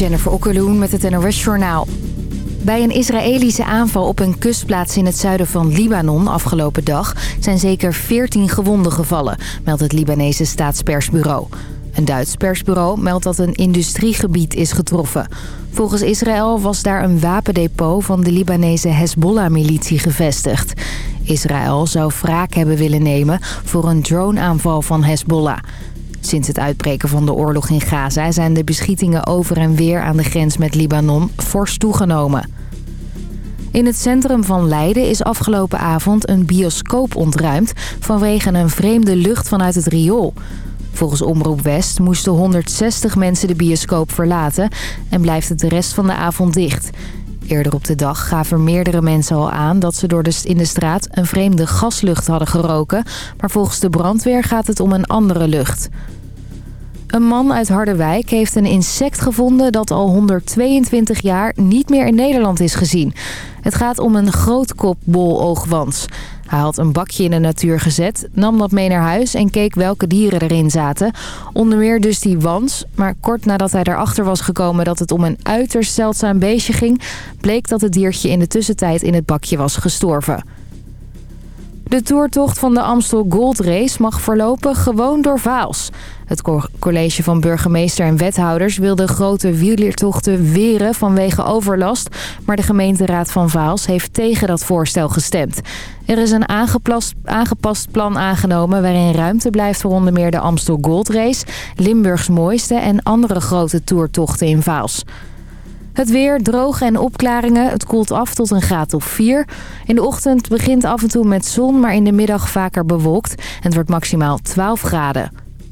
Jennifer Okkeloen met het NOS Journaal. Bij een Israëlische aanval op een kustplaats in het zuiden van Libanon afgelopen dag... zijn zeker 14 gewonden gevallen, meldt het Libanese staatspersbureau. Een Duits persbureau meldt dat een industriegebied is getroffen. Volgens Israël was daar een wapendepot van de Libanese Hezbollah-militie gevestigd. Israël zou wraak hebben willen nemen voor een droneaanval van Hezbollah... Sinds het uitbreken van de oorlog in Gaza zijn de beschietingen over en weer aan de grens met Libanon fors toegenomen. In het centrum van Leiden is afgelopen avond een bioscoop ontruimd vanwege een vreemde lucht vanuit het riool. Volgens Omroep West moesten 160 mensen de bioscoop verlaten en blijft het de rest van de avond dicht. Eerder op de dag gaven meerdere mensen al aan dat ze door de, in de straat een vreemde gaslucht hadden geroken. Maar volgens de brandweer gaat het om een andere lucht. Een man uit Harderwijk heeft een insect gevonden dat al 122 jaar niet meer in Nederland is gezien. Het gaat om een grootkopboloogwans. Hij had een bakje in de natuur gezet, nam dat mee naar huis en keek welke dieren erin zaten. Onder meer dus die wans. Maar kort nadat hij erachter was gekomen dat het om een uiterst zeldzaam beestje ging... bleek dat het diertje in de tussentijd in het bakje was gestorven. De toertocht van de Amstel Gold Race mag voorlopig gewoon door Vaals. Het college van burgemeester en wethouders wil de grote wielertochten weren vanwege overlast. Maar de gemeenteraad van Vaals heeft tegen dat voorstel gestemd. Er is een aangepast, aangepast plan aangenomen waarin ruimte blijft voor onder meer de Amstel Gold Race, Limburgs mooiste en andere grote toertochten in Vaals. Het weer droog en opklaringen. Het koelt af tot een graad of 4. In de ochtend begint af en toe met zon, maar in de middag vaker bewolkt. En het wordt maximaal 12 graden.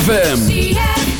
ZFM.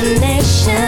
destination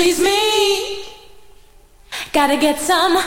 please me. Gotta get some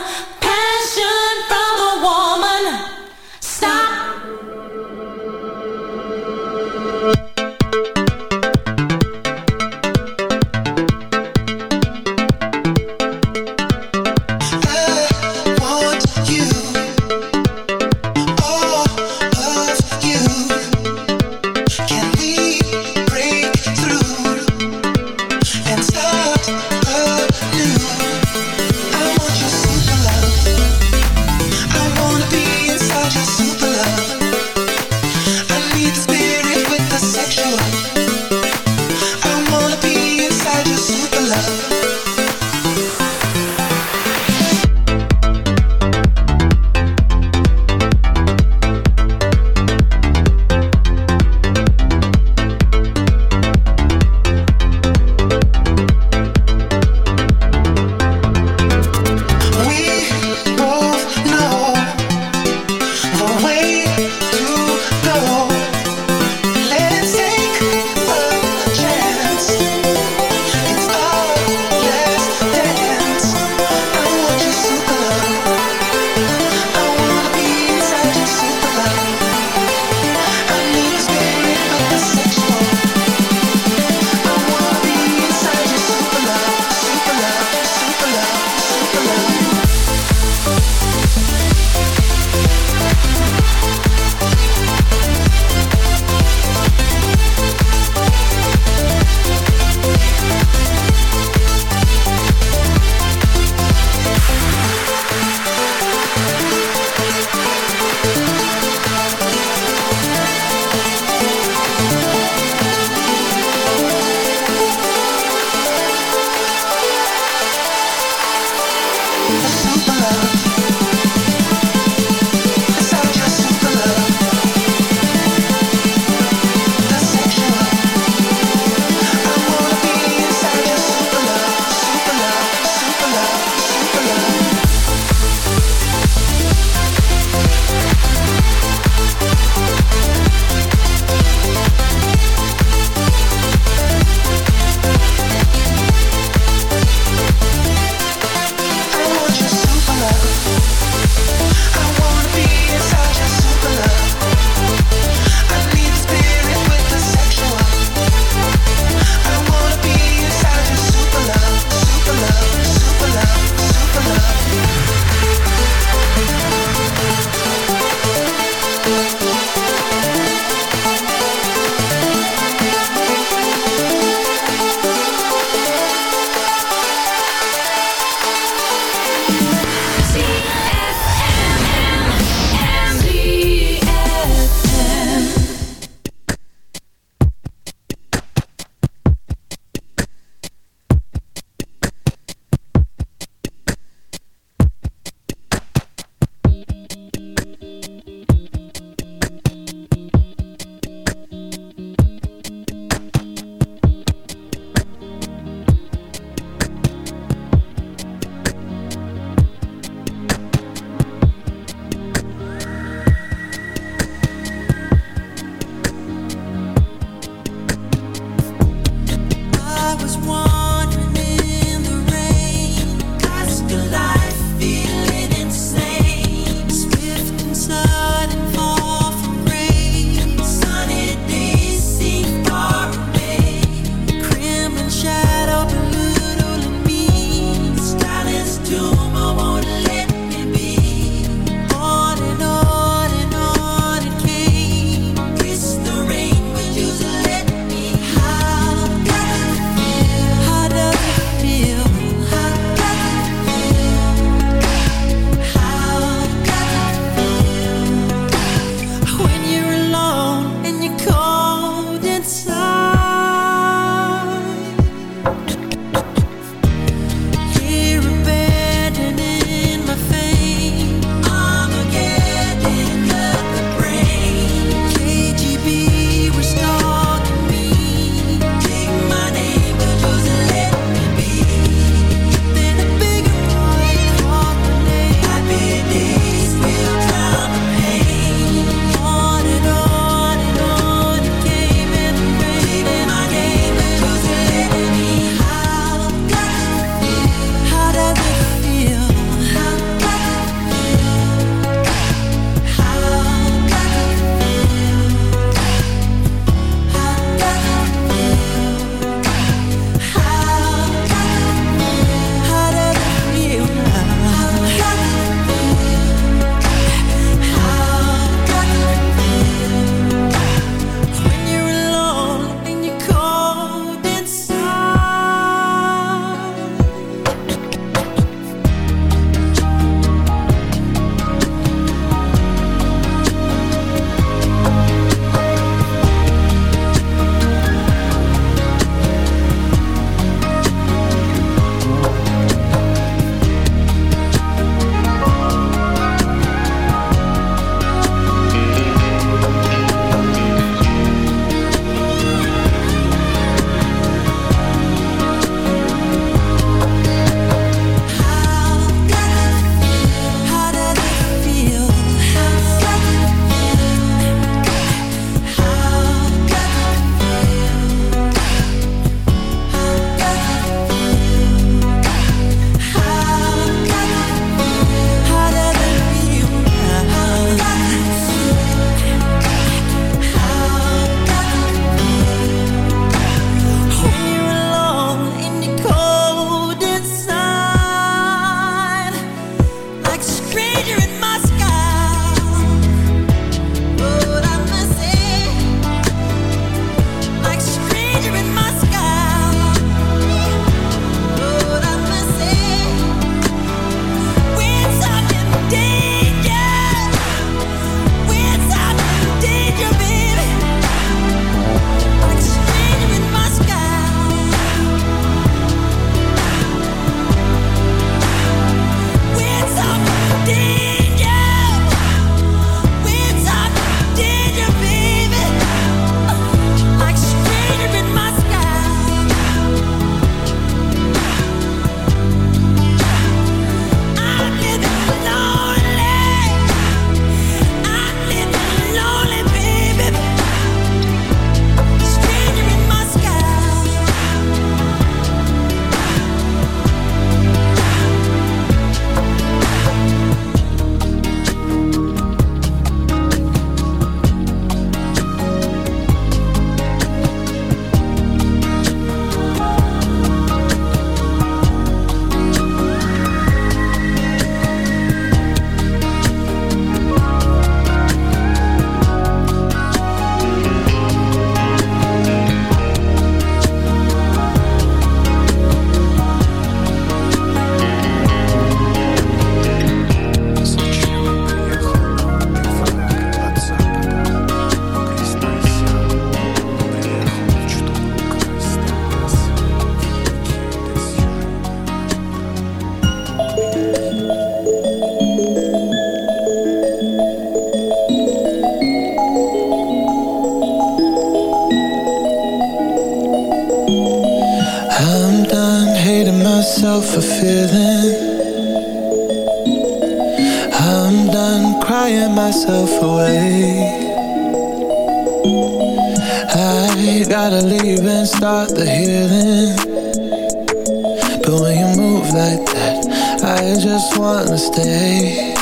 I just wanna stay.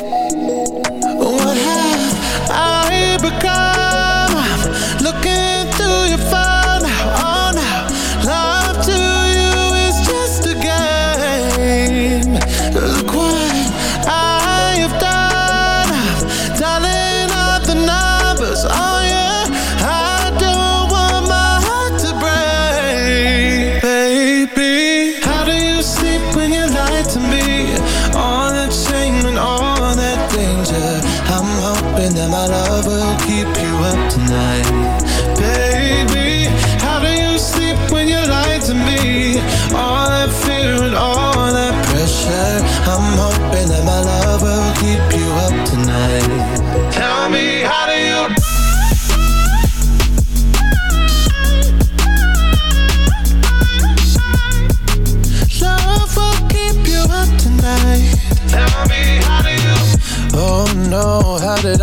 What have I become?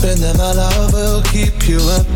hoping that my love will keep you up.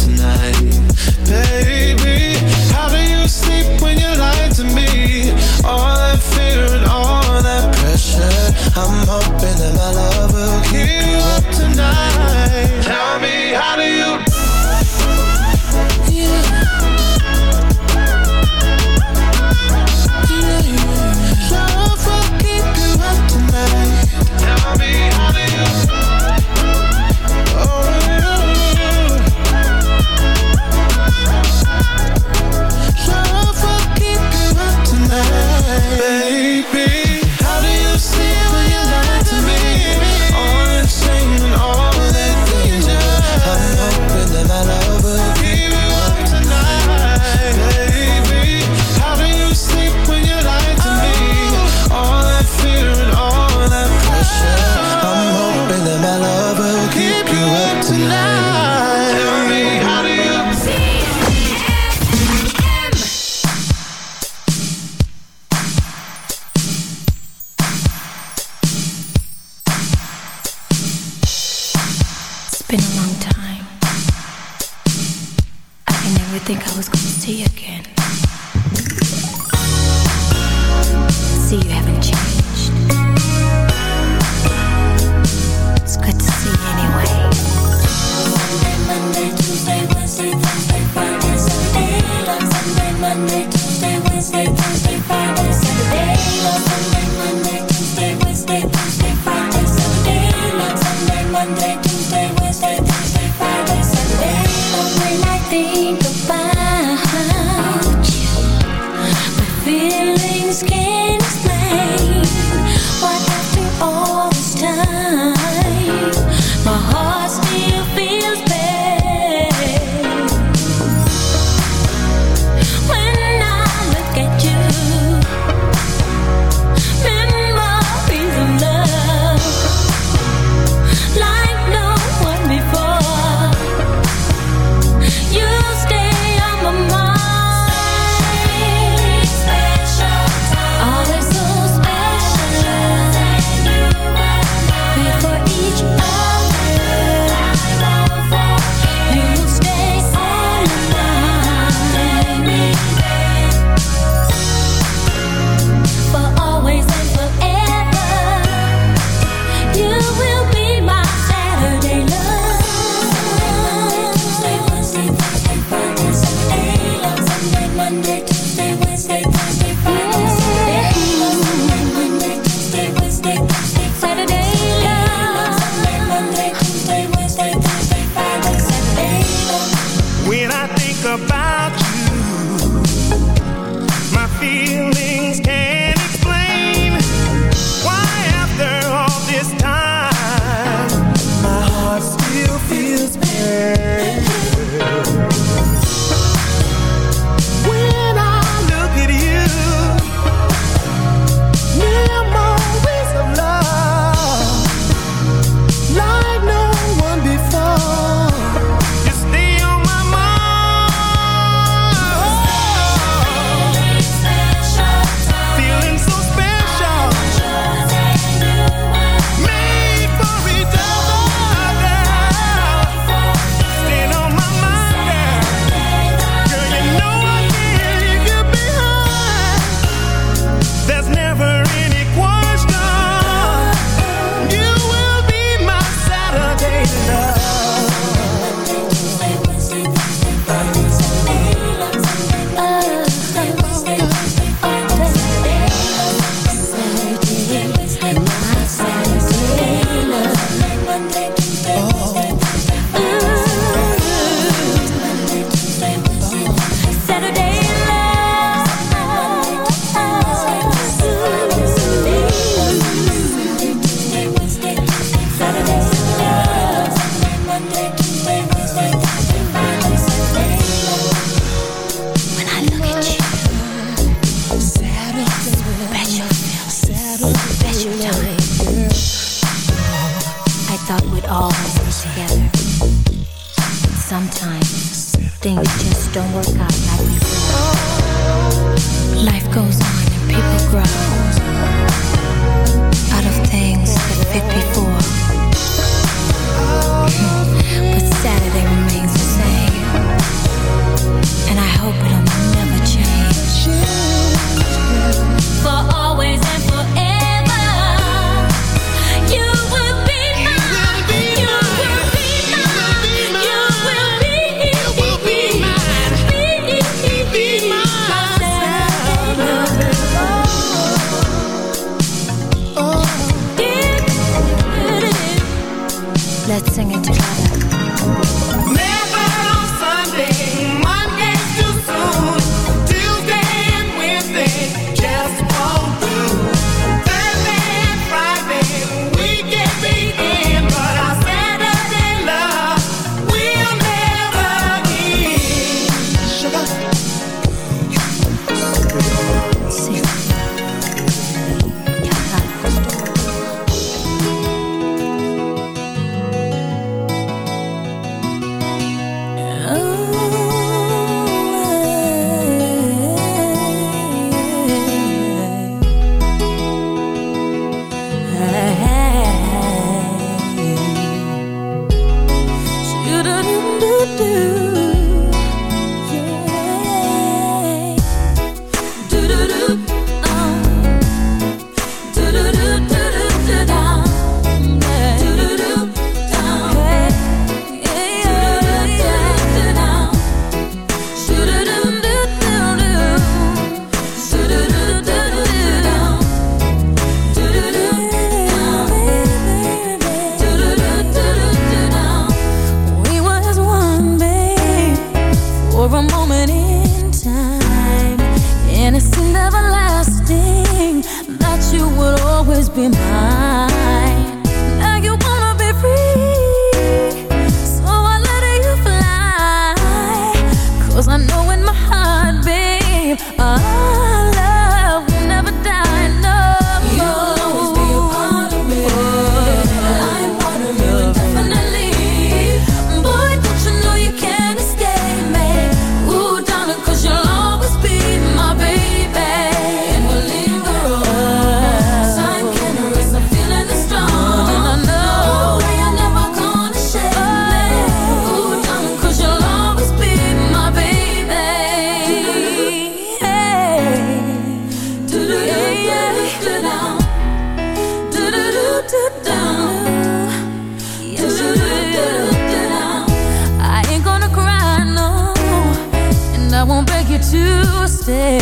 Stay.